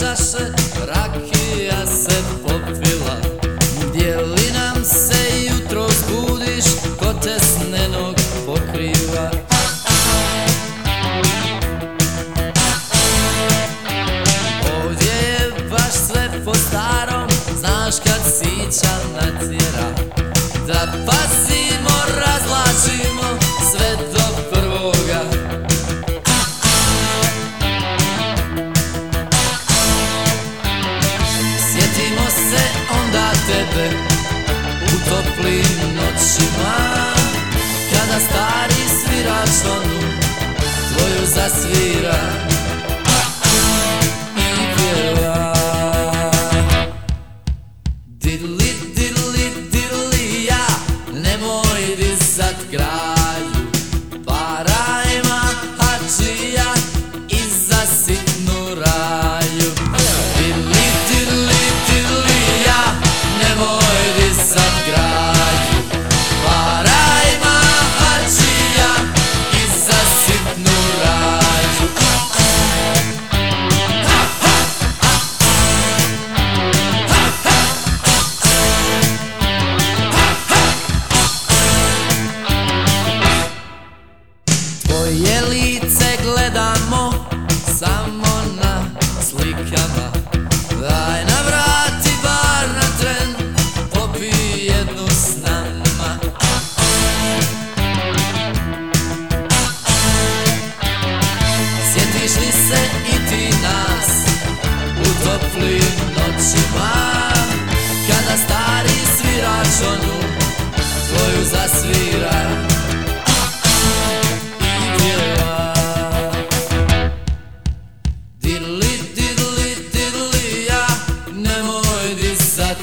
čaše rakija se popila. Gdje li nam se jutro zbudiš ko te snenog pokriva. Ovdje je baš sve po starom, znaš kad sića natjera. Da pasi toplim noćima. Kada stari svirač onu tvoju zasvira. πιάτα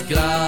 grave.